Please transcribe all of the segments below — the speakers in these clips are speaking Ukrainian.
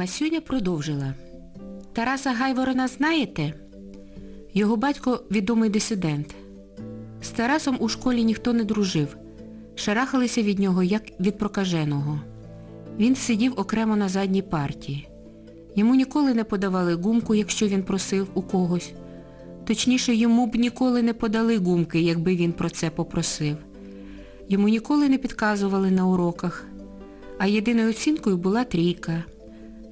Масюня продовжила. Тараса Гайворона знаєте? Його батько відомий дисидент. З Тарасом у школі ніхто не дружив. Шарахалися від нього, як від прокаженого. Він сидів окремо на задній парті. Йому ніколи не подавали гумку, якщо він просив у когось. Точніше, йому б ніколи не подали гумки, якби він про це попросив. Йому ніколи не підказували на уроках, а єдиною оцінкою була трійка.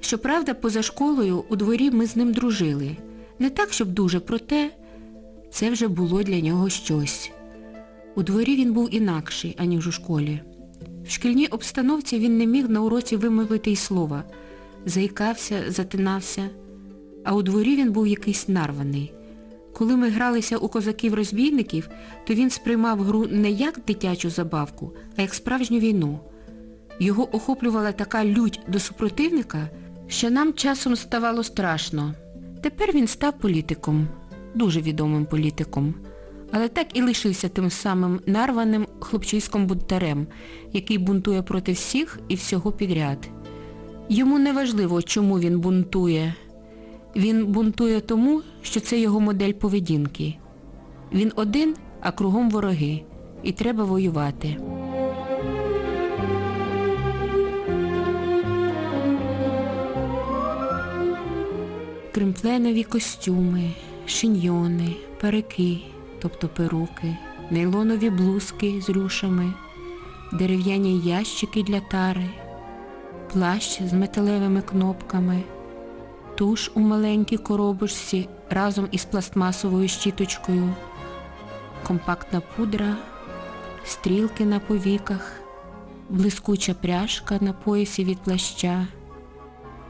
Щоправда, поза школою у дворі ми з ним дружили. Не так, щоб дуже, проте це вже було для нього щось. У дворі він був інакший, аніж у школі. В шкільній обстановці він не міг на уроці вимовити й слова. Заїкався, затинався, а у дворі він був якийсь нарваний. Коли ми гралися у козаків-розбійників, то він сприймав гру не як дитячу забавку, а як справжню війну. Його охоплювала така лють до супротивника, що нам часом ставало страшно. Тепер він став політиком, дуже відомим політиком, але так і лишився тим самим нарваним хлопчиськом бунтарем, який бунтує проти всіх і всього підряд. Йому не важливо, чому він бунтує. Він бунтує тому, що це його модель поведінки. Він один, а кругом вороги. І треба воювати. Кремпленові костюми, шиньйони, парики, тобто перуки, нейлонові блузки з рюшами, дерев'яні ящики для тари, плащ з металевими кнопками, туш у маленькій коробочці разом із пластмасовою щіточкою, компактна пудра, стрілки на повіках, блискуча пряжка на поясі від плаща,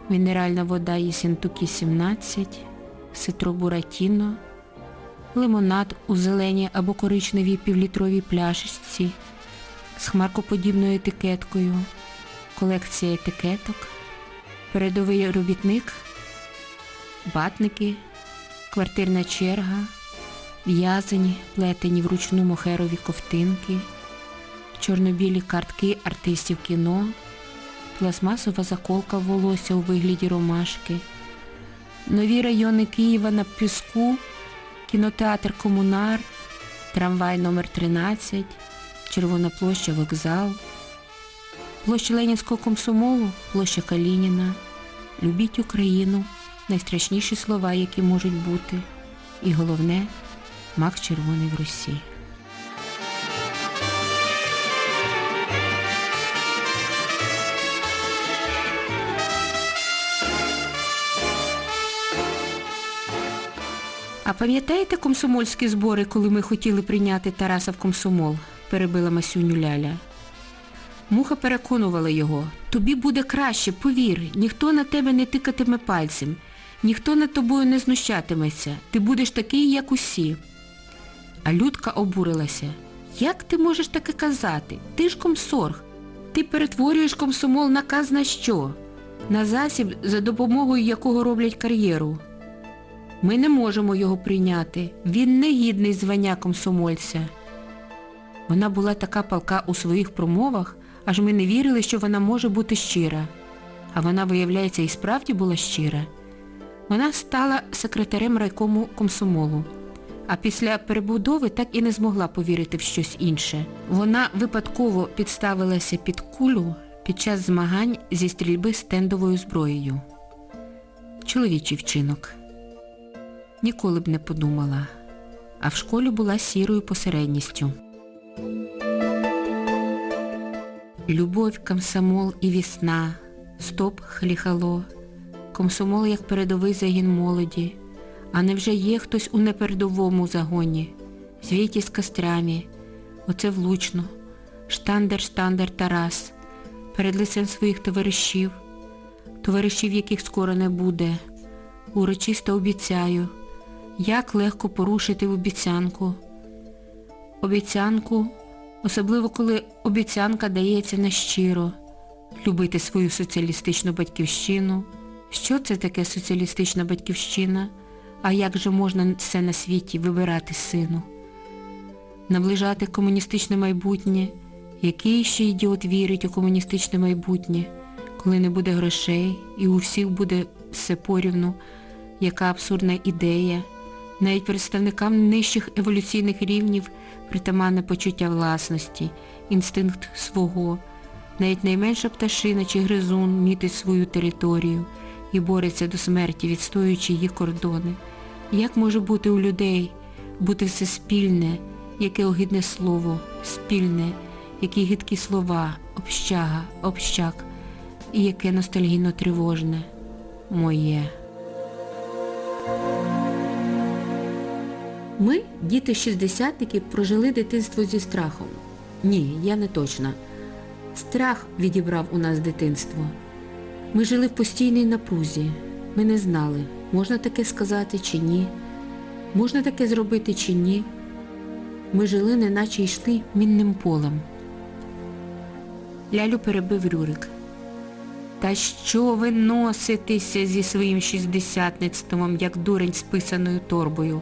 мінеральна вода Єсентукі 17, ситробуратіно, лимонад у зеленій або коричневій півлітровій пляшечці з хмаркоподібною етикеткою, колекція етикеток, передовий робітник, батники, квартирна черга, в'язані, плетені вручну мохерові ковтинки, чорнобілі картки артистів кіно, пластмасова заколка волосся у вигляді ромашки, нові райони Києва на Піску, кінотеатр Комунар, трамвай номер 13 Червона площа вокзал, площа Ленінського комсомолу, площа Калініна, Любіть Україну, найстрашніші слова, які можуть бути. І головне, мак червоний в Русі. А пам'ятаєте комсомольські збори, коли ми хотіли прийняти Тараса в комсомол? перебила Масюню Ляля. Муха переконувала його. Тобі буде краще, повір, ніхто на тебе не тикатиме пальцем, ніхто над тобою не знущатиметься, ти будеш такий, як усі. А Людка обурилася. Як ти можеш таке казати? Ти ж комсорг. Ти перетворюєш комсомол наказ на що? На засіб, за допомогою якого роблять кар'єру. Ми не можемо його прийняти. Він не гідний звання комсомольця. Вона була така палка у своїх промовах, аж ми не вірили, що вона може бути щира. А вона, виявляється, і справді була щира. Вона стала секретарем райкому комсомолу. А після перебудови так і не змогла повірити в щось інше. Вона випадково підставилася під кулю під час змагань зі стрільби стендовою зброєю. Чоловічий вчинок. Ніколи б не подумала. А в школі була сірою посередністю. Любов, комсомол і весна, стоп, хліхало, комсомол як передовий загін молоді, а невже є хтось у непередовому загоні, звійті з кострями, оце влучно, штандер, штандер Тарас, перед лицем своїх товаришів, товаришів, яких скоро не буде, урочисто обіцяю, як легко порушити обіцянку. Обіцянку Особливо, коли обіцянка дається нещиро. Любити свою соціалістичну батьківщину. Що це таке соціалістична батьківщина? А як же можна все на світі вибирати сину? Наближати комуністичне майбутнє? Який ще ідіот вірить у комуністичне майбутнє? коли не буде грошей і у всіх буде все порівну, яка абсурдна ідея, навіть представникам нижчих еволюційних рівнів притаманне почуття власності, інстинкт свого, навіть найменша пташина чи гризун мітить свою територію і бореться до смерті, відстоюючи її кордони. Як може бути у людей, бути все спільне, яке огидне слово, спільне, які гидкі слова, общага, общак, і яке ностальгійно тривожне, моє. Ми, діти шістдесятників, прожили дитинство зі страхом. Ні, я не точна. Страх відібрав у нас дитинство. Ми жили в постійній напрузі. Ми не знали, можна таке сказати чи ні, можна таке зробити чи ні. Ми жили, неначе йшли мінним полем. Лялю перебив Рюрик. Та що ви носитеся зі своїм шістдесятництвом, як дурень з писаною торбою?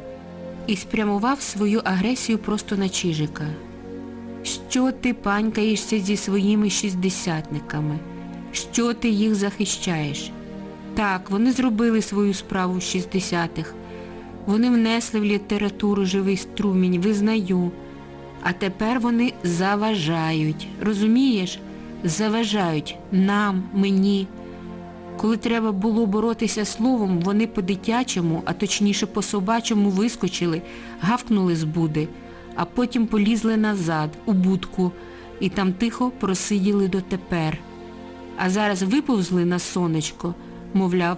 І спрямував свою агресію просто на Чижика. Що ти панькаєшся зі своїми шістдесятниками? Що ти їх захищаєш? Так, вони зробили свою справу в 60-х. Вони внесли в літературу живий струмінь, визнаю. А тепер вони заважають. Розумієш? Заважають нам, мені. Коли треба було боротися словом, вони по-дитячому, а точніше по-собачому вискочили, гавкнули з буди, а потім полізли назад, у будку, і там тихо просиділи дотепер. А зараз виповзли на сонечко, мовляв,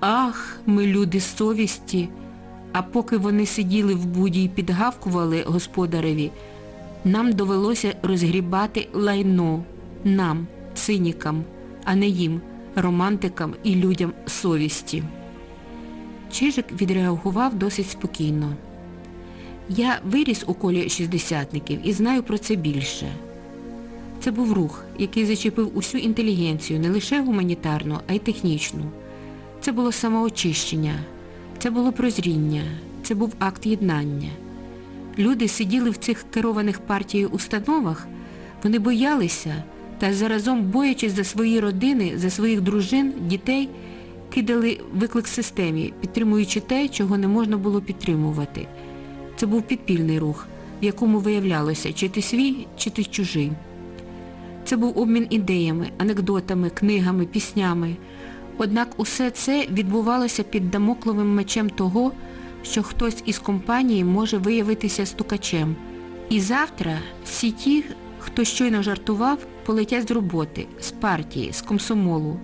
ах, ми люди совісті. А поки вони сиділи в буді і підгавкували господареві, нам довелося розгрібати лайно, нам, цинікам, а не їм, романтикам і людям совісті. Чижик відреагував досить спокійно. Я виріс у колі шістдесятників і знаю про це більше. Це був рух, який зачепив усю інтелігенцію, не лише гуманітарну, а й технічну. Це було самоочищення, це було прозріння, це був акт єднання. Люди сиділи в цих керованих партією установах, вони боялися та заразом, боячись за свої родини, за своїх дружин, дітей, кидали виклик системі, підтримуючи те, чого не можна було підтримувати. Це був підпільний рух, в якому виявлялося, чи ти свій, чи ти чужий. Це був обмін ідеями, анекдотами, книгами, піснями. Однак усе це відбувалося під дамокловим мечем того, що хтось із компанії може виявитися стукачем. І завтра всі ті, хто щойно жартував, полетять з роботи, з партії, з комсомолу.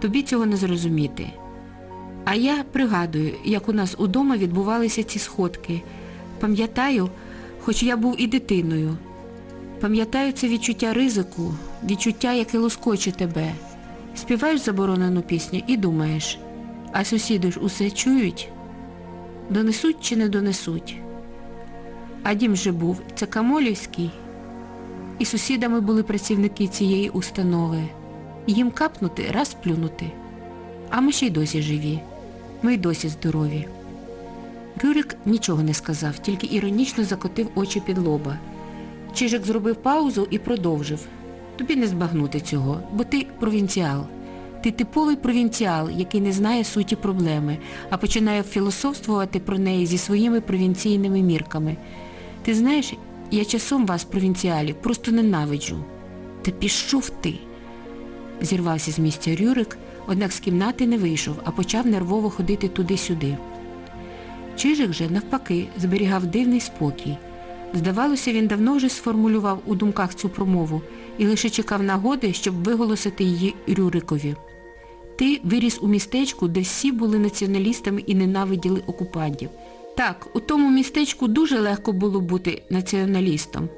Тобі цього не зрозуміти. А я пригадую, як у нас удома відбувалися ці сходки. Пам'ятаю, хоч я був і дитиною. Пам'ятаю це відчуття ризику, відчуття, яке лоскоче тебе. Співаєш заборонену пісню і думаєш, а сусіди ж усе чують? Донесуть чи не донесуть? А дім же був, це Камолівський. І сусідами були працівники цієї установи. Їм капнути, раз плюнути. А ми ще й досі живі. Ми й досі здорові. Рюрик нічого не сказав, тільки іронічно закотив очі під лоба. Чижик зробив паузу і продовжив. Тобі не збагнути цього, бо ти провінціал. Ти типовий провінціал, який не знає суті проблеми, а починає філософствувати про неї зі своїми провінційними мірками. Ти знаєш, я часом вас, провінціалів, просто ненавиджу. Та пішов ти. Зірвався з місця Рюрик, однак з кімнати не вийшов, а почав нервово ходити туди-сюди. Чижик же, навпаки, зберігав дивний спокій. Здавалося, він давно вже сформулював у думках цю промову і лише чекав нагоди, щоб виголосити її Рюрикові. Ти виріс у містечку, де всі були націоналістами і ненавиділи окупантів. Так, у тому містечку дуже легко було бути націоналістом,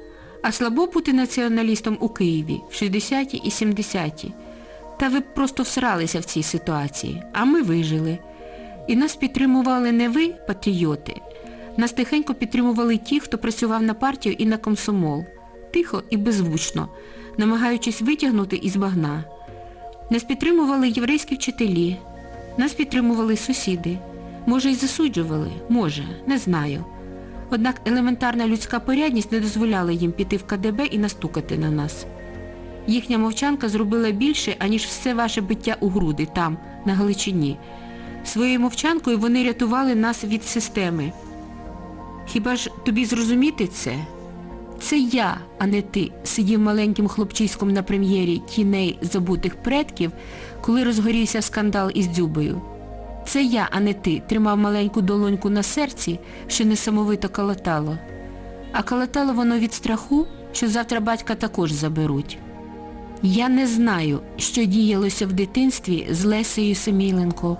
а слабо бути націоналістом у Києві в 60-ті і 70-ті. Та ви б просто всралися в цій ситуації, а ми вижили. І нас підтримували не ви, патріоти, нас тихенько підтримували ті, хто працював на партію і на комсомол. Тихо і беззвучно, намагаючись витягнути із багна. Нас підтримували єврейські вчителі, нас підтримували сусіди. Може, й засуджували, може, не знаю. Однак елементарна людська порядність не дозволяла їм піти в КДБ і настукати на нас. Їхня мовчанка зробила більше, аніж все ваше биття у груди там, на Галичині. Своєю мовчанкою вони рятували нас від системи. Хіба ж тобі зрозуміти це? Це я, а не ти, сидів маленьким хлопчиськом на прем'єрі тіней забутих предків, коли розгорівся скандал із дзюбою. Це я, а не ти, тримав маленьку долоньку на серці, що несамовито калатало. А калатало воно від страху, що завтра батька також заберуть. Я не знаю, що діялося в дитинстві з Лесею Семіленко,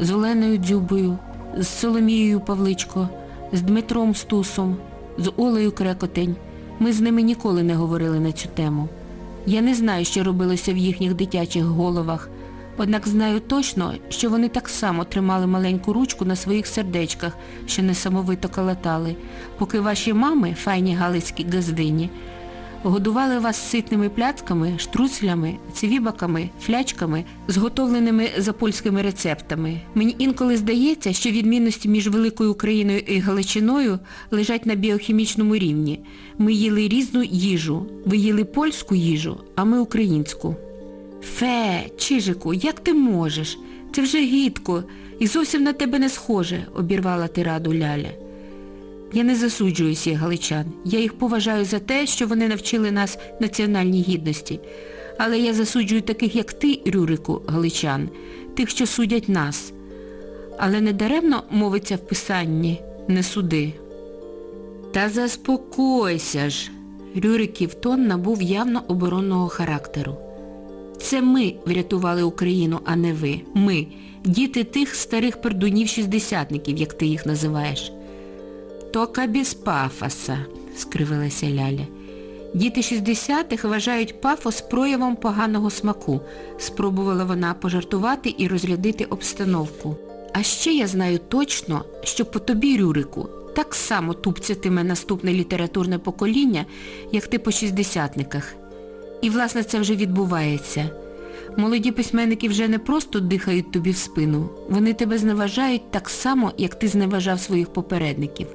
з Оленою Дзюбою, з Соломією Павличко, з Дмитром Стусом, з Олею Крекотень. Ми з ними ніколи не говорили на цю тему. Я не знаю, що робилося в їхніх дитячих головах, однак знаю точно, що вони так само тримали маленьку ручку на своїх сердечках, що несамовито калатали, поки ваші мами, файні галицькі газдині, годували вас ситними пляцками, штруцлями, цивібаками, флячками, зготовленими за польськими рецептами. Мені інколи здається, що відмінності між Великою Україною і Галичиною лежать на біохімічному рівні. Ми їли різну їжу. Ви їли польську їжу, а ми українську. Фе, Чижику, як ти можеш? Це вже гідко і зовсім на тебе не схоже, обірвала тираду Ляля. Я не засуджую всіх галичан. Я їх поважаю за те, що вони навчили нас національній гідності. Але я засуджую таких, як ти, Рюрику, галичан, тих, що судять нас. Але не даремно мовиться в писанні «не суди». Та заспокойся ж. Рюриків тон набув явно оборонного характеру. Це ми врятували Україну, а не ви. Ми. Діти тих старих пердунів-шістдесятників, як ти їх називаєш. Тока без пафоса, скривилася Ляля. Діти 60-х вважають пафос проявом поганого смаку, спробувала вона пожартувати і розрядити обстановку. А ще я знаю точно, що по тобі, Рюрику, так само тупцятиме наступне літературне покоління, як ти по шістдесятниках. І, власне, це вже відбувається. Молоді письменники вже не просто дихають тобі в спину, вони тебе зневажають так само, як ти зневажав своїх попередників.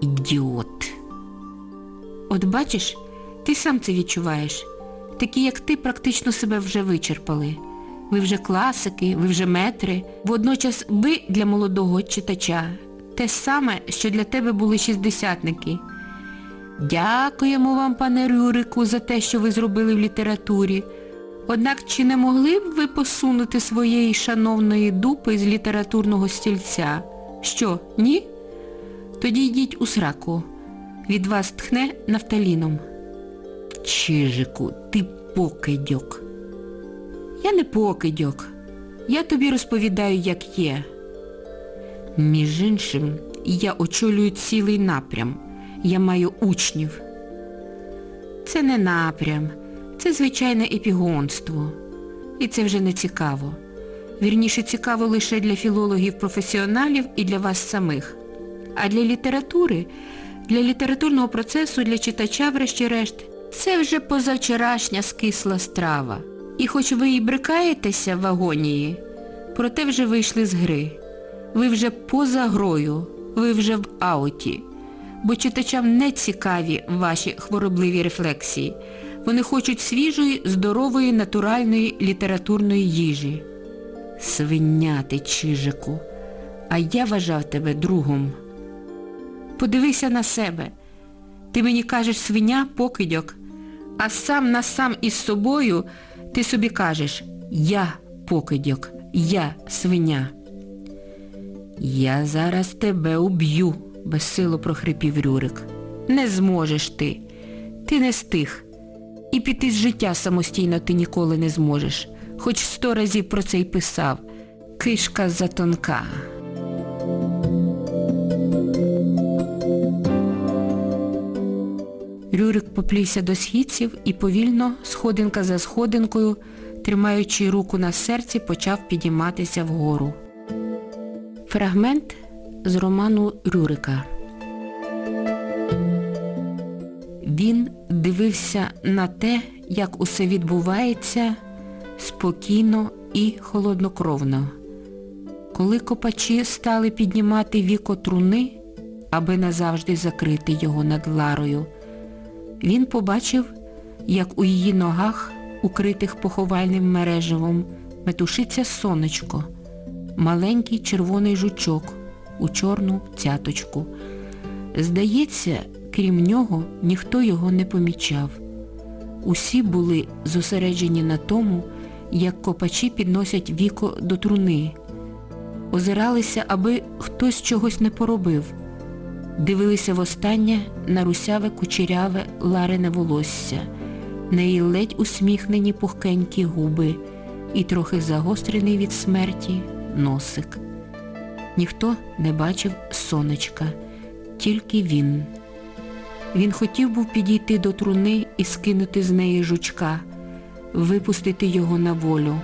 Ідіот. От бачиш, ти сам це відчуваєш. Такі, як ти, практично себе вже вичерпали. Ви вже класики, ви вже метри. Водночас ви для молодого читача те саме, що для тебе були шістдесятники. Дякуємо вам, пане Рюрику, за те, що ви зробили в літературі. Однак чи не могли б ви посунути своєї шановної дупи з літературного стільця? Що, ні? Тоді йдіть у сраку. Від вас тхне нафталіном. Чижику, ти покидьок. Я не покидьок. Я тобі розповідаю, як є. Між іншим, я очолюю цілий напрям. Я маю учнів. Це не напрям, це звичайне епігонство. І це вже не цікаво. Вірніше, цікаво лише для філологів-професіоналів і для вас самих. А для літератури, для літературного процесу, для читача, врешті-решт, це вже позавчорашня скисла страва. І хоч ви і брикаєтеся в агонії, проте вже вийшли з гри. Ви вже поза грою, ви вже в ауті. Бо читачам не цікаві ваші хворобливі рефлексії. Вони хочуть свіжої, здорової, натуральної літературної їжі. Свиня ти, Чижику, а я вважав тебе другом. Подивися на себе. Ти мені кажеш свиня, покидьок, а сам на сам із собою ти собі кажеш я покидьок, я свиня. Я зараз тебе уб'ю, безсило прохрипів Рюрик. Не зможеш ти. Ти не стих. І піти з життя самостійно ти ніколи не зможеш. Хоч сто разів про це й писав. Кишка затонка. Рюрик поплівся до східців і повільно, сходинка за сходинкою, тримаючи руку на серці, почав підійматися вгору. Фрагмент з роману Рюрика. Він дивився на те, як усе відбувається спокійно і холоднокровно. Коли копачі стали піднімати віко труни, аби назавжди закрити його над Ларою, він побачив, як у її ногах, укритих поховальним мереживом, метушиться сонечко, маленький червоний жучок у чорну цяточку. Здається, крім нього, ніхто його не помічав. Усі були зосереджені на тому, як копачі підносять віко до труни. Озиралися, аби хтось чогось не поробив. Дивилися востаннє на русяве кучеряве ларине волосся, на її ледь усміхнені пухкенькі губи і трохи загострений від смерті носик. Ніхто не бачив сонечка, тільки він. Він хотів був підійти до труни і скинути з неї жучка, випустити його на волю.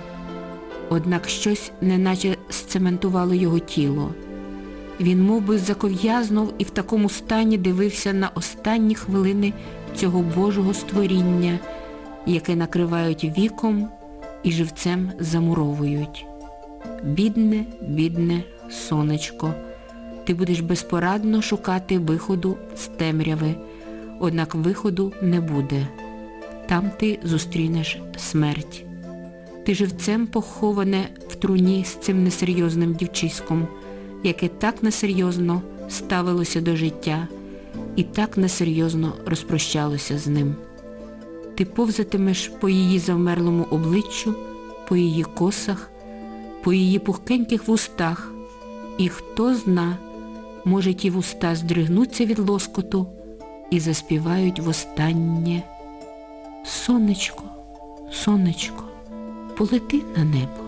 Однак щось неначе сцементувало його тіло. Він мов би, заков'язнув і в такому стані дивився на останні хвилини цього Божого створіння, яке накривають віком і живцем замуровують. Бідне, бідне сонечко, ти будеш безпорадно шукати виходу з темряви, однак виходу не буде. Там ти зустрінеш смерть. Ти живцем поховане в труні з цим несерйозним дівчиськом, яке так несерйозно ставилося до життя і так несерйозно розпрощалося з ним. Ти повзатимеш по її завмерлому обличчю, по її косах, по її пухкеньких вустах, і хто зна, може ті вуста здригнуться від лоскоту і заспівають востаннє. Сонечко, сонечко, полети на небо.